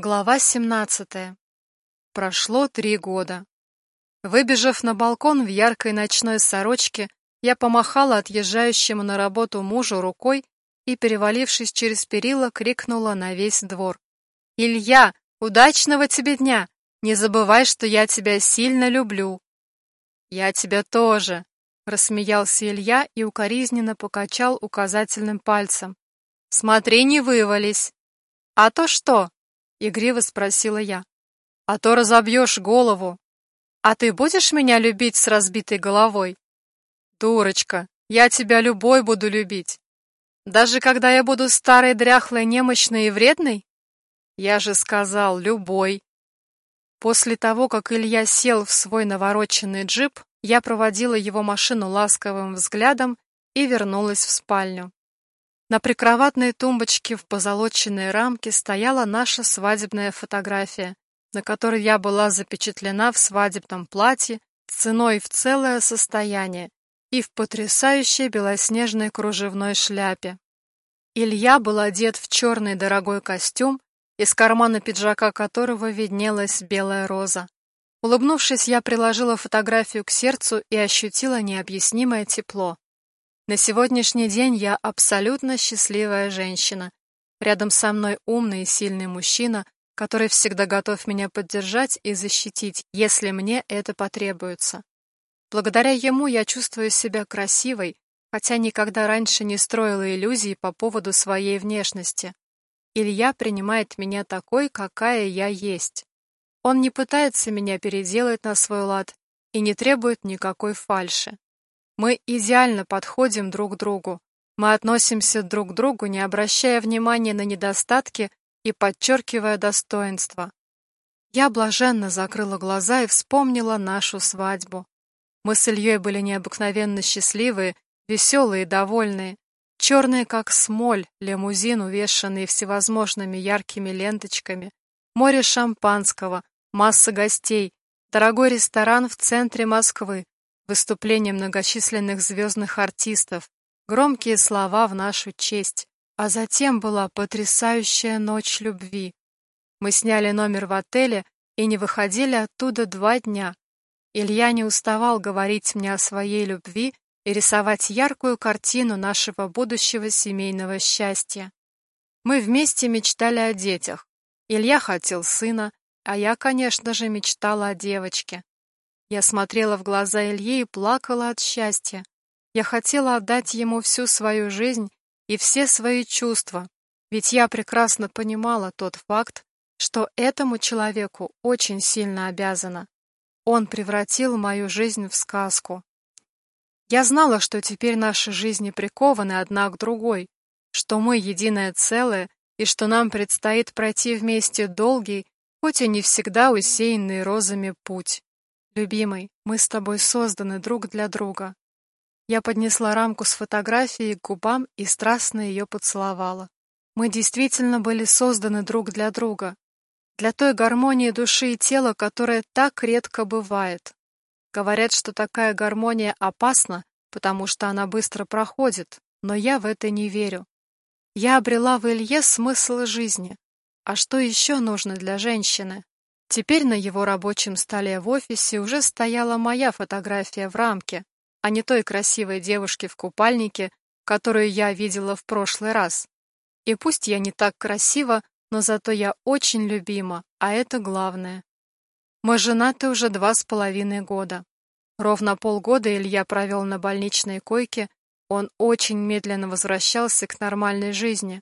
Глава 17. Прошло три года. Выбежав на балкон в яркой ночной сорочке, я помахала отъезжающему на работу мужу рукой и, перевалившись через перила, крикнула на весь двор. «Илья, удачного тебе дня! Не забывай, что я тебя сильно люблю!» «Я тебя тоже!» — рассмеялся Илья и укоризненно покачал указательным пальцем. «Смотри, не вывались!» «А то что?» — игриво спросила я. «А то разобьешь голову. А ты будешь меня любить с разбитой головой?» «Дурочка, я тебя любой буду любить. Даже когда я буду старой, дряхлой, немощной и вредной? Я же сказал, любой». После того, как Илья сел в свой навороченный джип, я проводила его машину ласковым взглядом и вернулась в спальню. На прикроватной тумбочке в позолоченной рамке стояла наша свадебная фотография, на которой я была запечатлена в свадебном платье ценой в целое состояние и в потрясающей белоснежной кружевной шляпе. Илья был одет в черный дорогой костюм, из кармана пиджака которого виднелась белая роза. Улыбнувшись, я приложила фотографию к сердцу и ощутила необъяснимое тепло. На сегодняшний день я абсолютно счастливая женщина. Рядом со мной умный и сильный мужчина, который всегда готов меня поддержать и защитить, если мне это потребуется. Благодаря ему я чувствую себя красивой, хотя никогда раньше не строила иллюзий по поводу своей внешности. Илья принимает меня такой, какая я есть. Он не пытается меня переделать на свой лад и не требует никакой фальши. Мы идеально подходим друг другу. Мы относимся друг к другу, не обращая внимания на недостатки и подчеркивая достоинства. Я блаженно закрыла глаза и вспомнила нашу свадьбу. Мы с Ильей были необыкновенно счастливые, веселые и довольные. Черные, как смоль, лимузин, увешанный всевозможными яркими ленточками, море шампанского, масса гостей, дорогой ресторан в центре Москвы, выступления многочисленных звездных артистов, громкие слова в нашу честь, а затем была потрясающая ночь любви. Мы сняли номер в отеле и не выходили оттуда два дня. Илья не уставал говорить мне о своей любви и рисовать яркую картину нашего будущего семейного счастья. Мы вместе мечтали о детях. Илья хотел сына, а я, конечно же, мечтала о девочке. Я смотрела в глаза Ильи и плакала от счастья. Я хотела отдать ему всю свою жизнь и все свои чувства, ведь я прекрасно понимала тот факт, что этому человеку очень сильно обязана. Он превратил мою жизнь в сказку. Я знала, что теперь наши жизни прикованы одна к другой, что мы единое целое и что нам предстоит пройти вместе долгий, хоть и не всегда усеянный розами путь. «Любимый, мы с тобой созданы друг для друга». Я поднесла рамку с фотографией к губам и страстно ее поцеловала. Мы действительно были созданы друг для друга, для той гармонии души и тела, которая так редко бывает. Говорят, что такая гармония опасна, потому что она быстро проходит, но я в это не верю. Я обрела в Илье смысл жизни. А что еще нужно для женщины? Теперь на его рабочем столе в офисе уже стояла моя фотография в рамке, а не той красивой девушки в купальнике, которую я видела в прошлый раз. И пусть я не так красива, но зато я очень любима, а это главное. Мы женаты уже два с половиной года. Ровно полгода Илья провел на больничной койке, он очень медленно возвращался к нормальной жизни.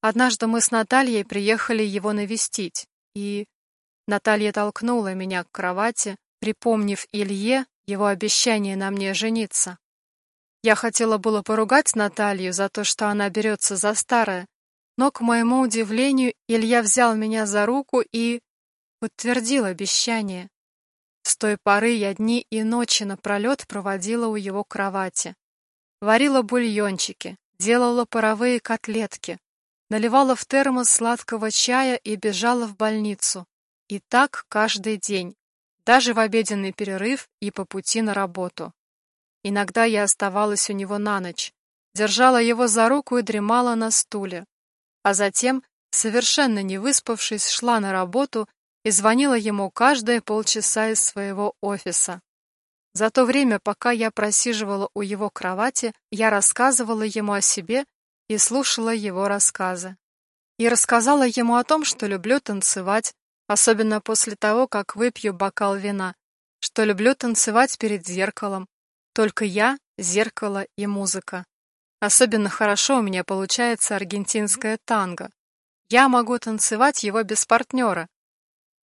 Однажды мы с Натальей приехали его навестить, и Наталья толкнула меня к кровати, припомнив Илье его обещание на мне жениться. Я хотела было поругать Наталью за то, что она берется за старое, но, к моему удивлению, Илья взял меня за руку и подтвердил обещание. С той поры я дни и ночи напролет проводила у его кровати. Варила бульончики, делала паровые котлетки, наливала в термос сладкого чая и бежала в больницу. И так каждый день, даже в обеденный перерыв и по пути на работу. Иногда я оставалась у него на ночь, держала его за руку и дремала на стуле, а затем совершенно не выспавшись, шла на работу и звонила ему каждые полчаса из своего офиса. За то время, пока я просиживала у его кровати, я рассказывала ему о себе и слушала его рассказы. И рассказала ему о том, что люблю танцевать, особенно после того, как выпью бокал вина, что люблю танцевать перед зеркалом. Только я, зеркало и музыка. Особенно хорошо у меня получается аргентинское танго. Я могу танцевать его без партнера.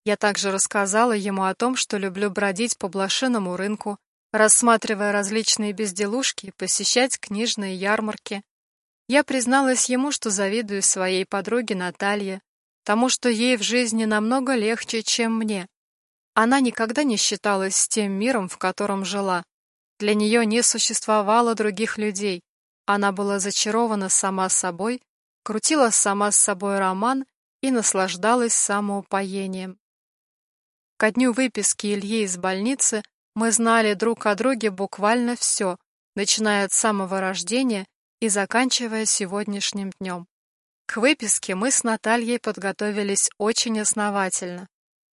Я также рассказала ему о том, что люблю бродить по блошиному рынку, рассматривая различные безделушки, посещать книжные ярмарки. Я призналась ему, что завидую своей подруге Наталье, тому, что ей в жизни намного легче, чем мне. Она никогда не считалась с тем миром, в котором жила. Для нее не существовало других людей. Она была зачарована сама собой, крутила сама с собой роман и наслаждалась самоупоением. Ко дню выписки Ильи из больницы мы знали друг о друге буквально все, начиная от самого рождения и заканчивая сегодняшним днем. К выписке мы с Натальей подготовились очень основательно.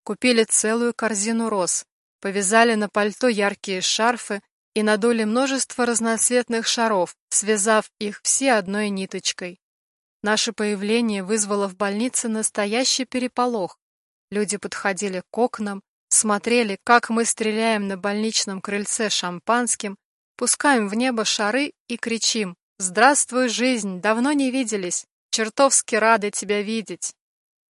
Купили целую корзину роз, повязали на пальто яркие шарфы и надули множество разноцветных шаров, связав их все одной ниточкой. Наше появление вызвало в больнице настоящий переполох. Люди подходили к окнам, смотрели, как мы стреляем на больничном крыльце шампанским, пускаем в небо шары и кричим «Здравствуй, жизнь! Давно не виделись! Чертовски рады тебя видеть!»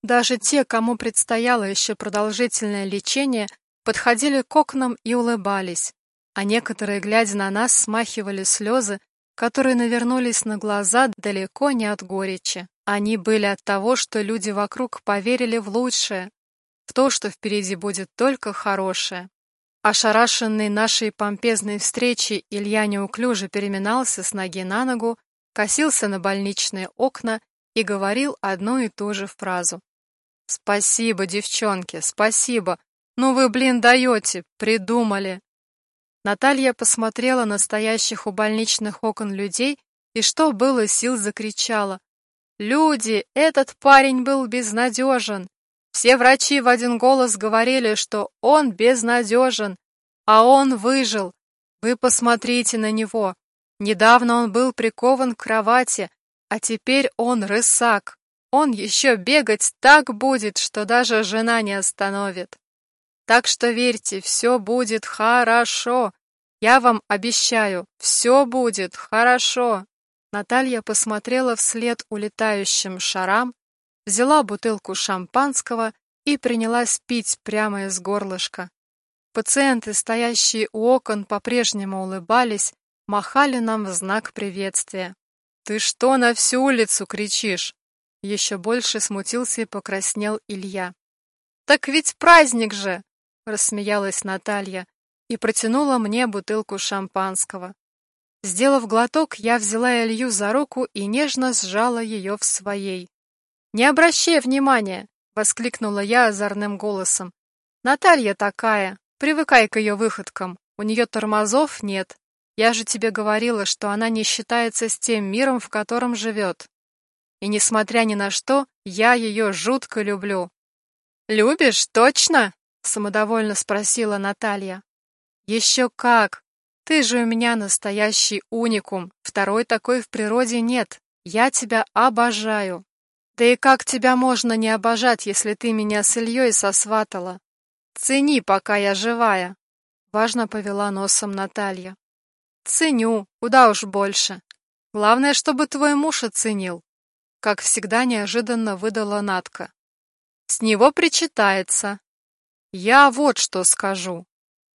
Даже те, кому предстояло еще продолжительное лечение, подходили к окнам и улыбались а некоторые, глядя на нас, смахивали слезы, которые навернулись на глаза далеко не от горечи. Они были от того, что люди вокруг поверили в лучшее, в то, что впереди будет только хорошее. Ошарашенный нашей помпезной встречей, Илья неуклюже переминался с ноги на ногу, косился на больничные окна и говорил одну и ту же фразу. «Спасибо, девчонки, спасибо! Ну вы, блин, даете, придумали!» Наталья посмотрела на стоящих у больничных окон людей и, что было сил, закричала. «Люди, этот парень был безнадежен! Все врачи в один голос говорили, что он безнадежен, а он выжил. Вы посмотрите на него. Недавно он был прикован к кровати, а теперь он рысак. Он еще бегать так будет, что даже жена не остановит. Так что верьте, все будет хорошо. Я вам обещаю, все будет хорошо. Наталья посмотрела вслед улетающим шарам, взяла бутылку шампанского и принялась пить прямо из горлышка. Пациенты, стоящие у окон, по-прежнему улыбались, махали нам в знак приветствия. «Ты что на всю улицу кричишь?» Еще больше смутился и покраснел Илья. «Так ведь праздник же!» — рассмеялась Наталья и протянула мне бутылку шампанского. Сделав глоток, я взяла Илью за руку и нежно сжала ее в своей. «Не обращай внимания!» — воскликнула я озорным голосом. «Наталья такая, привыкай к ее выходкам, у нее тормозов нет. Я же тебе говорила, что она не считается с тем миром, в котором живет. И несмотря ни на что, я ее жутко люблю». «Любишь, точно?» самодовольно спросила Наталья. Еще как! Ты же у меня настоящий уникум, второй такой в природе нет. Я тебя обожаю. Да и как тебя можно не обожать, если ты меня с Ильей сосватала? Цени, пока я живая. Важно повела носом Наталья. Ценю, куда уж больше. Главное, чтобы твой муж оценил. Как всегда неожиданно выдала Натка. С него причитается, я вот что скажу.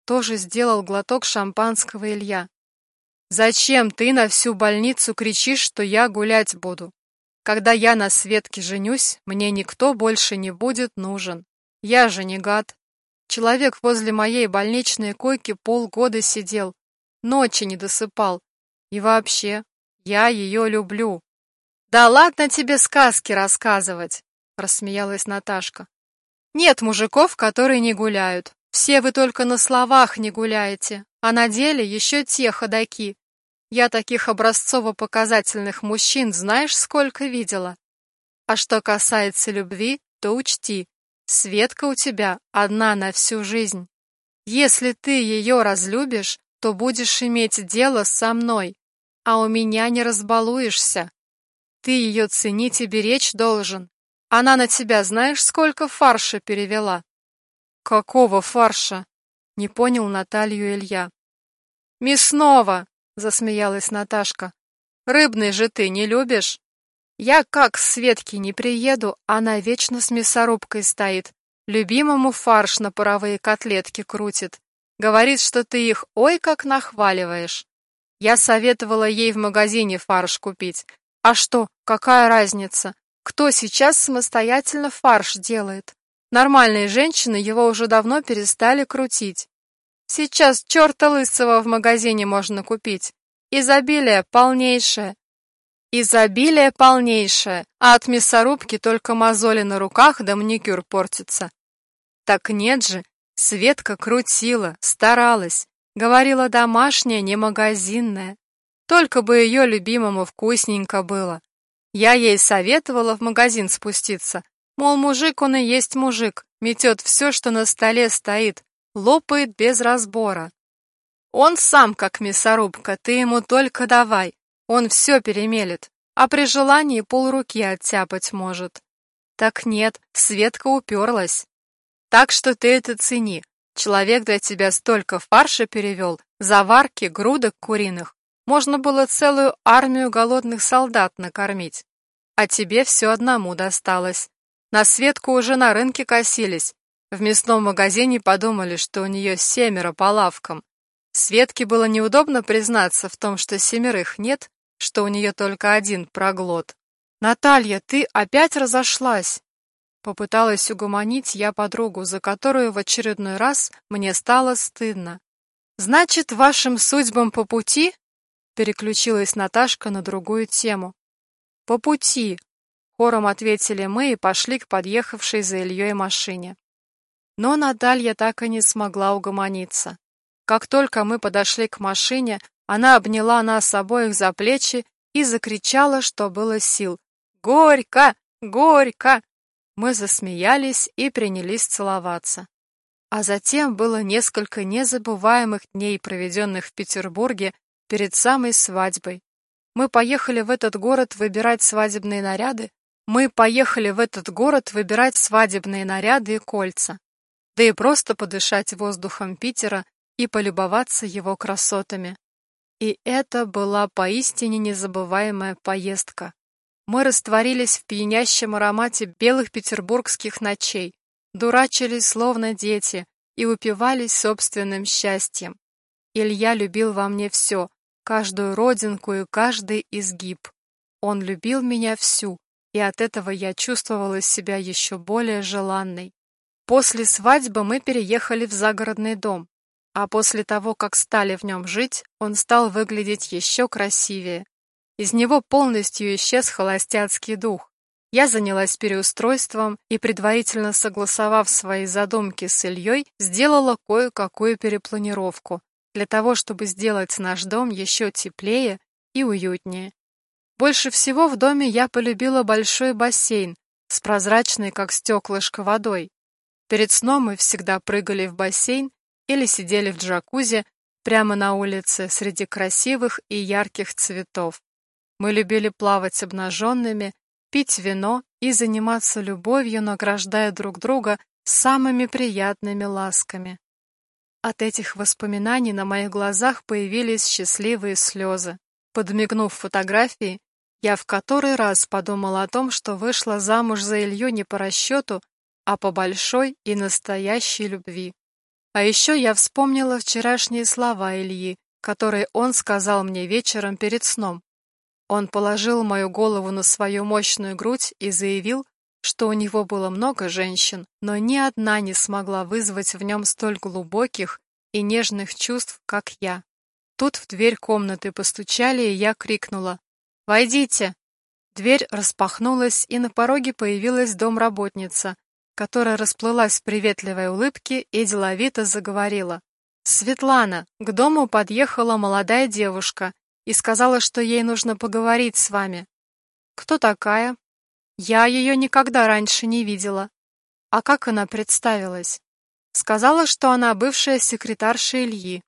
Тоже сделал глоток шампанского Илья. Зачем ты на всю больницу кричишь, что я гулять буду? Когда я на Светке женюсь, мне никто больше не будет нужен. Я же не гад. Человек возле моей больничной койки полгода сидел, ночи не досыпал. И вообще, я ее люблю. Да ладно тебе сказки рассказывать, рассмеялась Наташка. Нет мужиков, которые не гуляют. Все вы только на словах не гуляете, а на деле еще те ходаки. Я таких образцово-показательных мужчин знаешь сколько видела? А что касается любви, то учти, Светка у тебя одна на всю жизнь. Если ты ее разлюбишь, то будешь иметь дело со мной, а у меня не разбалуешься. Ты ее ценить и беречь должен. Она на тебя знаешь, сколько фарша перевела? Какого фарша? Не понял Наталью Илья. Мясного, засмеялась Наташка. Рыбный же ты не любишь? Я как к Светке не приеду, она вечно с мясорубкой стоит. Любимому фарш на паровые котлетки крутит. Говорит, что ты их ой как нахваливаешь. Я советовала ей в магазине фарш купить. А что, какая разница? Кто сейчас самостоятельно фарш делает? Нормальные женщины его уже давно перестали крутить. Сейчас черта лысого в магазине можно купить. Изобилие полнейшее. Изобилие полнейшее, а от мясорубки только мозоли на руках да маникюр портится. Так нет же, Светка крутила, старалась, говорила домашняя, не магазинная. Только бы ее любимому вкусненько было. Я ей советовала в магазин спуститься, мол, мужик он и есть мужик, метет все, что на столе стоит, лопает без разбора. Он сам как мясорубка, ты ему только давай, он все перемелет, а при желании полруки оттяпать может. Так нет, Светка уперлась. Так что ты это цени. Человек для тебя столько фарша перевел, заварки, грудок куриных. Можно было целую армию голодных солдат накормить. А тебе все одному досталось. На Светку уже на рынке косились. В мясном магазине подумали, что у нее семеро по лавкам. Светке было неудобно признаться в том, что семерых нет, что у нее только один проглот. «Наталья, ты опять разошлась!» Попыталась угомонить я подругу, за которую в очередной раз мне стало стыдно. «Значит, вашим судьбам по пути?» Переключилась Наташка на другую тему. «По пути!» Хором ответили мы и пошли к подъехавшей за Ильей машине. Но Наталья так и не смогла угомониться. Как только мы подошли к машине, она обняла нас обоих за плечи и закричала, что было сил. «Горько! Горько!» Мы засмеялись и принялись целоваться. А затем было несколько незабываемых дней, проведенных в Петербурге перед самой свадьбой. Мы поехали в этот город выбирать свадебные наряды, мы поехали в этот город выбирать свадебные наряды и кольца, да и просто подышать воздухом Питера и полюбоваться его красотами. И это была поистине незабываемая поездка. Мы растворились в пьянящем аромате белых петербургских ночей, дурачились словно дети и упивались собственным счастьем. Илья любил во мне все, каждую родинку и каждый изгиб. Он любил меня всю, и от этого я чувствовала себя еще более желанной. После свадьбы мы переехали в загородный дом, а после того, как стали в нем жить, он стал выглядеть еще красивее. Из него полностью исчез холостяцкий дух. Я занялась переустройством и, предварительно согласовав свои задумки с Ильей, сделала кое-какую перепланировку для того, чтобы сделать наш дом еще теплее и уютнее. Больше всего в доме я полюбила большой бассейн с прозрачной, как стеклышко, водой. Перед сном мы всегда прыгали в бассейн или сидели в джакузи прямо на улице среди красивых и ярких цветов. Мы любили плавать обнаженными, пить вино и заниматься любовью, награждая друг друга самыми приятными ласками. От этих воспоминаний на моих глазах появились счастливые слезы. Подмигнув фотографии, я в который раз подумала о том, что вышла замуж за Илью не по расчету, а по большой и настоящей любви. А еще я вспомнила вчерашние слова Ильи, которые он сказал мне вечером перед сном. Он положил мою голову на свою мощную грудь и заявил, что у него было много женщин, но ни одна не смогла вызвать в нем столь глубоких и нежных чувств, как я. Тут в дверь комнаты постучали, и я крикнула «Войдите!». Дверь распахнулась, и на пороге появилась домработница, которая расплылась в приветливой улыбке и деловито заговорила. «Светлана, к дому подъехала молодая девушка и сказала, что ей нужно поговорить с вами». «Кто такая?» Я ее никогда раньше не видела. А как она представилась? Сказала, что она бывшая секретарша Ильи.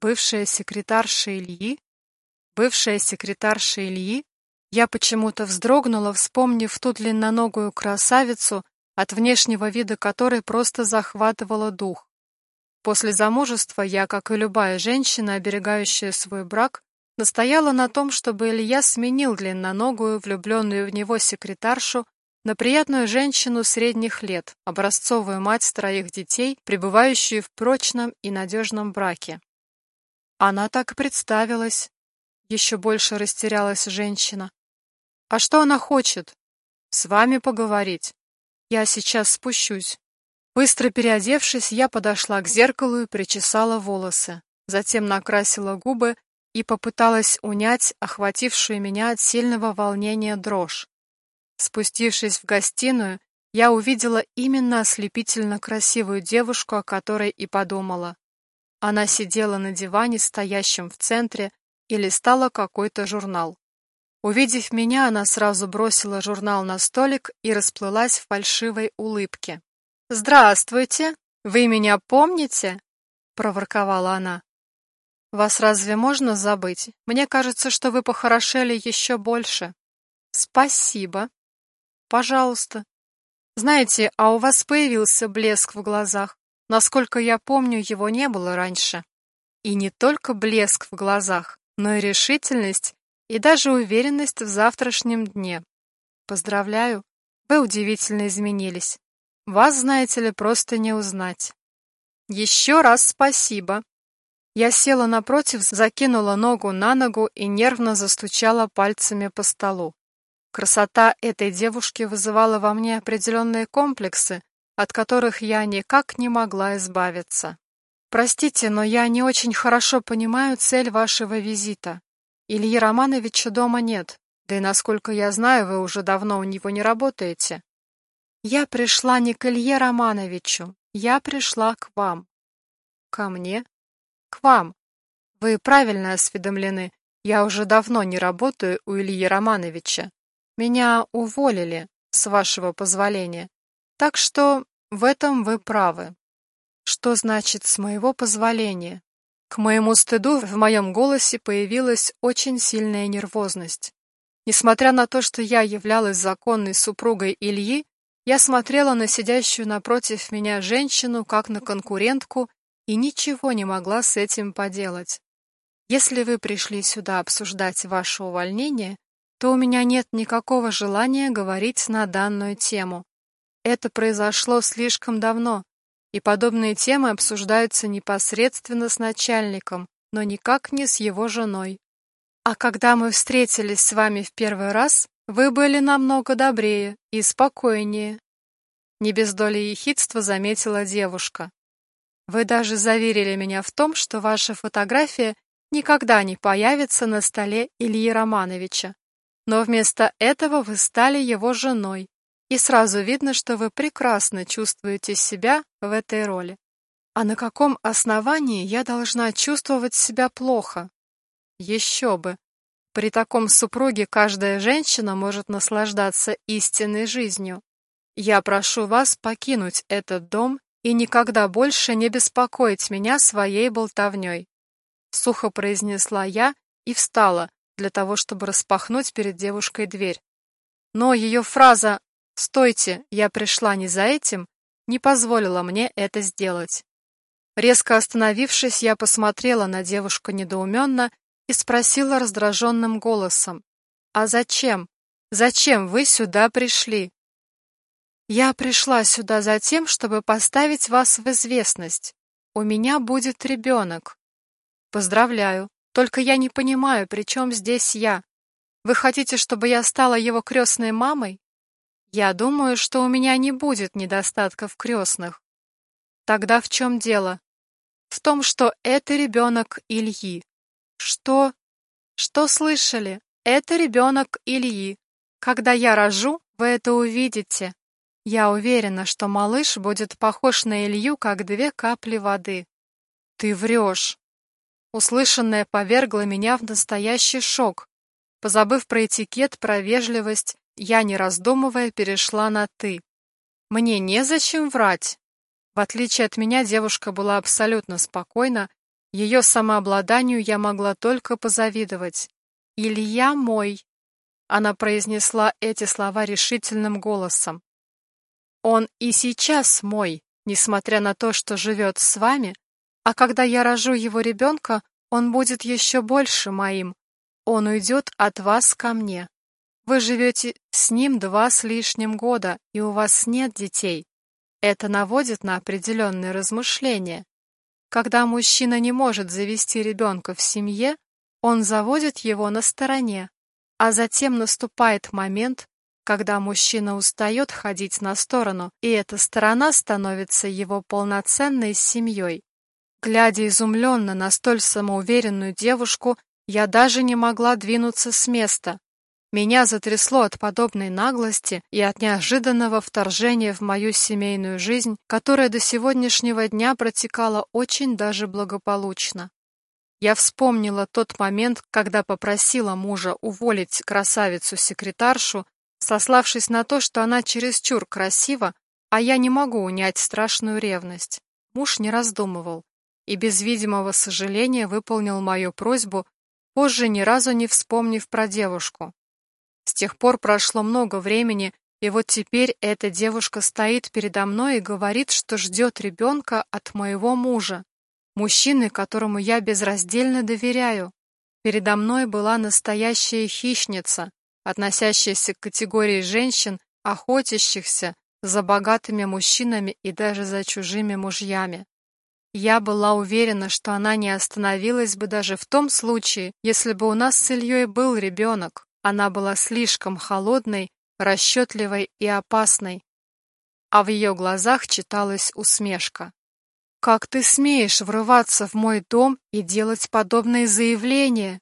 Бывшая секретарша Ильи? Бывшая секретарша Ильи? Я почему-то вздрогнула, вспомнив ту длинноногую красавицу, от внешнего вида которой просто захватывала дух. После замужества я, как и любая женщина, оберегающая свой брак, настояла на том, чтобы Илья сменил длинноногую, влюбленную в него секретаршу на приятную женщину средних лет, образцовую мать троих детей, пребывающую в прочном и надежном браке. Она так представилась. Еще больше растерялась женщина. А что она хочет? С вами поговорить. Я сейчас спущусь. Быстро переодевшись, я подошла к зеркалу и причесала волосы. Затем накрасила губы и попыталась унять охватившую меня от сильного волнения дрожь. Спустившись в гостиную, я увидела именно ослепительно красивую девушку, о которой и подумала. Она сидела на диване, стоящем в центре, и листала какой-то журнал. Увидев меня, она сразу бросила журнал на столик и расплылась в фальшивой улыбке. «Здравствуйте! Вы меня помните?» — проворковала она. «Вас разве можно забыть? Мне кажется, что вы похорошели еще больше». «Спасибо», Пожалуйста. Знаете, а у вас появился блеск в глазах. Насколько я помню, его не было раньше. И не только блеск в глазах, но и решительность и даже уверенность в завтрашнем дне. Поздравляю, вы удивительно изменились. Вас, знаете ли, просто не узнать. Еще раз спасибо. Я села напротив, закинула ногу на ногу и нервно застучала пальцами по столу. Красота этой девушки вызывала во мне определенные комплексы, от которых я никак не могла избавиться. Простите, но я не очень хорошо понимаю цель вашего визита. Ильи Романовича дома нет, да и, насколько я знаю, вы уже давно у него не работаете. Я пришла не к Илье Романовичу, я пришла к вам. Ко мне? К вам. Вы правильно осведомлены, я уже давно не работаю у Ильи Романовича. Меня уволили, с вашего позволения. Так что в этом вы правы. Что значит «с моего позволения»? К моему стыду в моем голосе появилась очень сильная нервозность. Несмотря на то, что я являлась законной супругой Ильи, я смотрела на сидящую напротив меня женщину как на конкурентку и ничего не могла с этим поделать. Если вы пришли сюда обсуждать ваше увольнение, то у меня нет никакого желания говорить на данную тему. Это произошло слишком давно, и подобные темы обсуждаются непосредственно с начальником, но никак не с его женой. А когда мы встретились с вами в первый раз, вы были намного добрее и спокойнее. Не без доли ехидства заметила девушка. Вы даже заверили меня в том, что ваша фотография никогда не появится на столе Ильи Романовича. Но вместо этого вы стали его женой, и сразу видно, что вы прекрасно чувствуете себя в этой роли. А на каком основании я должна чувствовать себя плохо? Еще бы. При таком супруге каждая женщина может наслаждаться истинной жизнью. Я прошу вас покинуть этот дом и никогда больше не беспокоить меня своей болтовней. Сухо произнесла я и встала, для того, чтобы распахнуть перед девушкой дверь. Но ее фраза «Стойте, я пришла не за этим» не позволила мне это сделать. Резко остановившись, я посмотрела на девушку недоуменно и спросила раздраженным голосом «А зачем? Зачем вы сюда пришли?» «Я пришла сюда за тем, чтобы поставить вас в известность. У меня будет ребенок». «Поздравляю. Только я не понимаю, при чем здесь я? Вы хотите, чтобы я стала его крестной мамой? Я думаю, что у меня не будет недостатков крестных. Тогда в чем дело? В том, что это ребенок Ильи. Что? Что слышали? Это ребенок Ильи. Когда я рожу, вы это увидите. Я уверена, что малыш будет похож на Илью, как две капли воды. Ты врешь. Услышанное повергло меня в настоящий шок. Позабыв про этикет, про вежливость, Я, не раздумывая, перешла на «ты». Мне незачем врать. В отличие от меня, девушка была абсолютно спокойна, ее самообладанию я могла только позавидовать. «Илья мой!» Она произнесла эти слова решительным голосом. «Он и сейчас мой, несмотря на то, что живет с вами, а когда я рожу его ребенка, он будет еще больше моим. Он уйдет от вас ко мне. Вы живете с ним два с лишним года, и у вас нет детей. Это наводит на определенные размышления. Когда мужчина не может завести ребенка в семье, он заводит его на стороне, а затем наступает момент, когда мужчина устает ходить на сторону, и эта сторона становится его полноценной семьей. Глядя изумленно на столь самоуверенную девушку, я даже не могла двинуться с места. Меня затрясло от подобной наглости и от неожиданного вторжения в мою семейную жизнь, которая до сегодняшнего дня протекала очень даже благополучно. Я вспомнила тот момент, когда попросила мужа уволить красавицу-секретаршу, сославшись на то, что она чересчур красива, а я не могу унять страшную ревность. Муж не раздумывал и без видимого сожаления выполнил мою просьбу, позже ни разу не вспомнив про девушку. С тех пор прошло много времени, и вот теперь эта девушка стоит передо мной и говорит, что ждет ребенка от моего мужа мужчины, которому я безраздельно доверяю. Передо мной была настоящая хищница, относящаяся к категории женщин, охотящихся за богатыми мужчинами и даже за чужими мужьями. Я была уверена, что она не остановилась бы даже в том случае, если бы у нас с Ильей был ребенок. Она была слишком холодной, расчетливой и опасной. А в ее глазах читалась усмешка. «Как ты смеешь врываться в мой дом и делать подобные заявления?»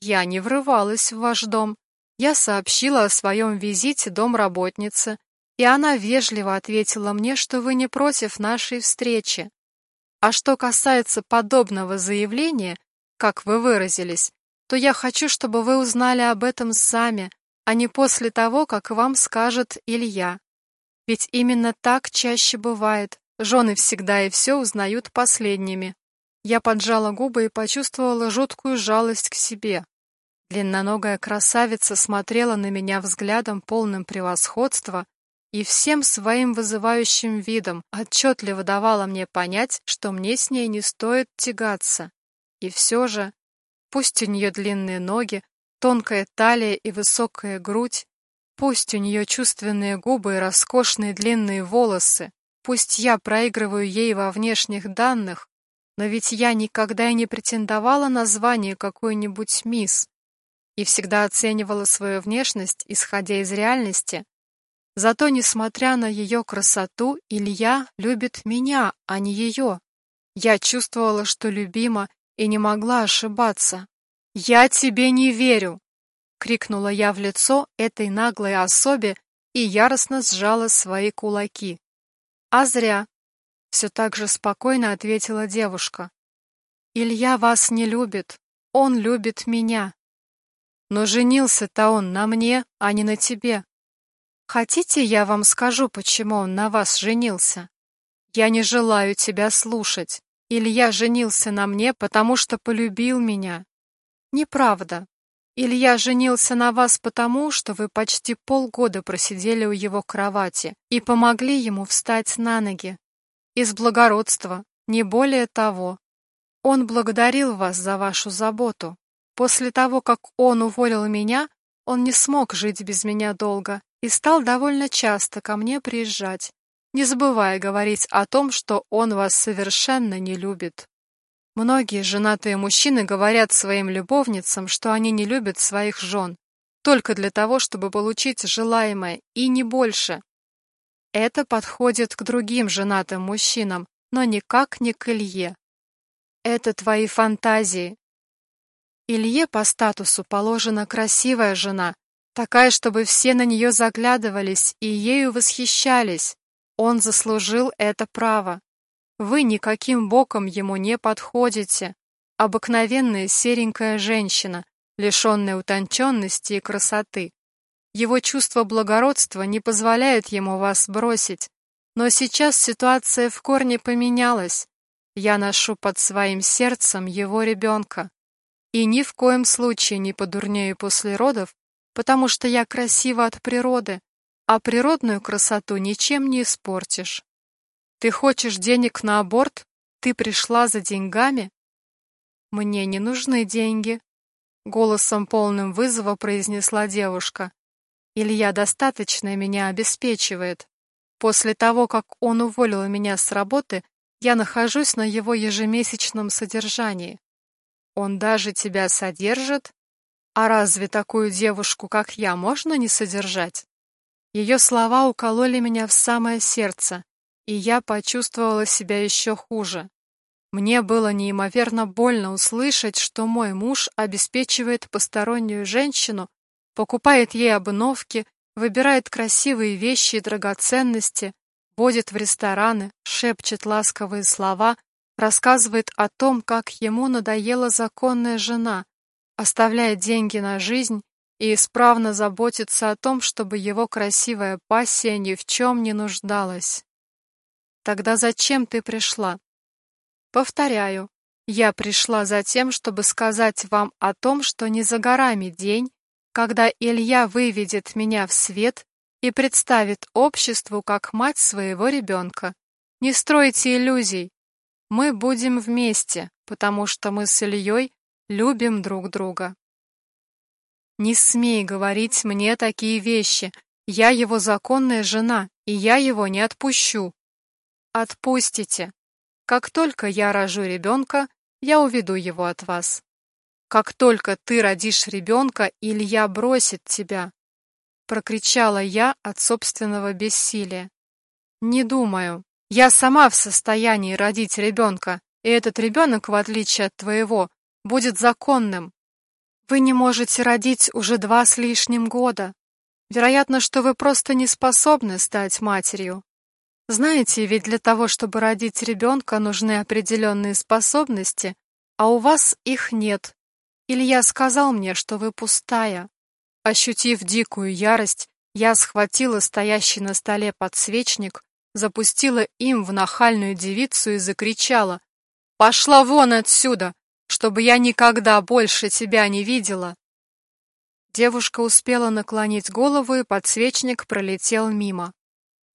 «Я не врывалась в ваш дом. Я сообщила о своем визите домработнице, и она вежливо ответила мне, что вы не против нашей встречи. А что касается подобного заявления, как вы выразились, то я хочу, чтобы вы узнали об этом сами, а не после того, как вам скажет Илья. Ведь именно так чаще бывает. Жены всегда и все узнают последними. Я поджала губы и почувствовала жуткую жалость к себе. Длинноногая красавица смотрела на меня взглядом полным превосходства и всем своим вызывающим видом отчетливо давала мне понять, что мне с ней не стоит тягаться. И все же, пусть у нее длинные ноги, тонкая талия и высокая грудь, пусть у нее чувственные губы и роскошные длинные волосы, Пусть я проигрываю ей во внешних данных, но ведь я никогда и не претендовала на звание какой-нибудь мисс и всегда оценивала свою внешность, исходя из реальности. Зато, несмотря на ее красоту, Илья любит меня, а не ее. Я чувствовала, что любима, и не могла ошибаться. «Я тебе не верю!» — крикнула я в лицо этой наглой особе и яростно сжала свои кулаки. «А зря», — все так же спокойно ответила девушка. «Илья вас не любит, он любит меня. Но женился-то он на мне, а не на тебе. Хотите, я вам скажу, почему он на вас женился? Я не желаю тебя слушать. Илья женился на мне, потому что полюбил меня. Неправда. Илья женился на вас потому, что вы почти полгода просидели у его кровати и помогли ему встать на ноги. Из благородства, не более того. Он благодарил вас за вашу заботу. После того, как он уволил меня, он не смог жить без меня долго и стал довольно часто ко мне приезжать, не забывая говорить о том, что он вас совершенно не любит. Многие женатые мужчины говорят своим любовницам, что они не любят своих жен, только для того, чтобы получить желаемое, и не больше. Это подходит к другим женатым мужчинам, но никак не к Илье. Это твои фантазии. Илье по статусу положена красивая жена, такая, чтобы все на нее заглядывались и ею восхищались. Он заслужил это право. Вы никаким боком ему не подходите. Обыкновенная серенькая женщина, лишенная утонченности и красоты. Его чувство благородства не позволяет ему вас бросить. Но сейчас ситуация в корне поменялась. Я ношу под своим сердцем его ребенка. И ни в коем случае не подурнею после родов, потому что я красива от природы, а природную красоту ничем не испортишь. Ты хочешь денег на аборт? Ты пришла за деньгами? Мне не нужны деньги, голосом полным вызова произнесла девушка. Илья достаточно меня обеспечивает. После того, как он уволил меня с работы, я нахожусь на его ежемесячном содержании. Он даже тебя содержит? А разве такую девушку, как я, можно не содержать? Ее слова укололи меня в самое сердце, и я почувствовала себя еще хуже. Мне было неимоверно больно услышать, что мой муж обеспечивает постороннюю женщину, покупает ей обновки, выбирает красивые вещи и драгоценности, водит в рестораны, шепчет ласковые слова, рассказывает о том, как ему надоела законная жена, оставляет деньги на жизнь и исправно заботится о том, чтобы его красивая пассия ни в чем не нуждалась. Тогда зачем ты пришла? Повторяю, я пришла за тем, чтобы сказать вам о том, что не за горами день, когда Илья выведет меня в свет и представит обществу как мать своего ребенка. Не стройте иллюзий. Мы будем вместе, потому что мы с Ильей любим друг друга. Не смей говорить мне такие вещи. Я его законная жена, и я его не отпущу. Отпустите. Как только я рожу ребенка, я уведу его от вас. Как только ты родишь ребенка, Илья бросит тебя. Прокричала я от собственного бессилия. Не думаю. Я сама в состоянии родить ребенка, и этот ребенок, в отличие от твоего, будет законным. Вы не можете родить уже два с лишним года. Вероятно, что вы просто не способны стать матерью. Знаете, ведь для того, чтобы родить ребенка, нужны определенные способности, а у вас их нет. Илья сказал мне, что вы пустая. Ощутив дикую ярость, я схватила стоящий на столе подсвечник, запустила им в нахальную девицу и закричала «Пошла вон отсюда, чтобы я никогда больше тебя не видела!» Девушка успела наклонить голову, и подсвечник пролетел мимо.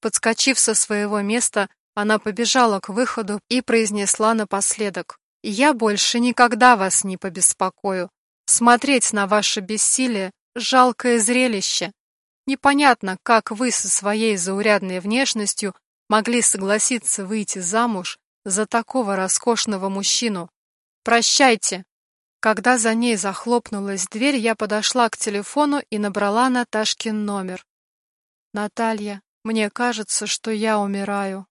Подскочив со своего места, она побежала к выходу и произнесла напоследок. «Я больше никогда вас не побеспокою. Смотреть на ваше бессилие — жалкое зрелище. Непонятно, как вы со своей заурядной внешностью могли согласиться выйти замуж за такого роскошного мужчину. Прощайте!» Когда за ней захлопнулась дверь, я подошла к телефону и набрала Наташкин номер. «Наталья, мне кажется, что я умираю.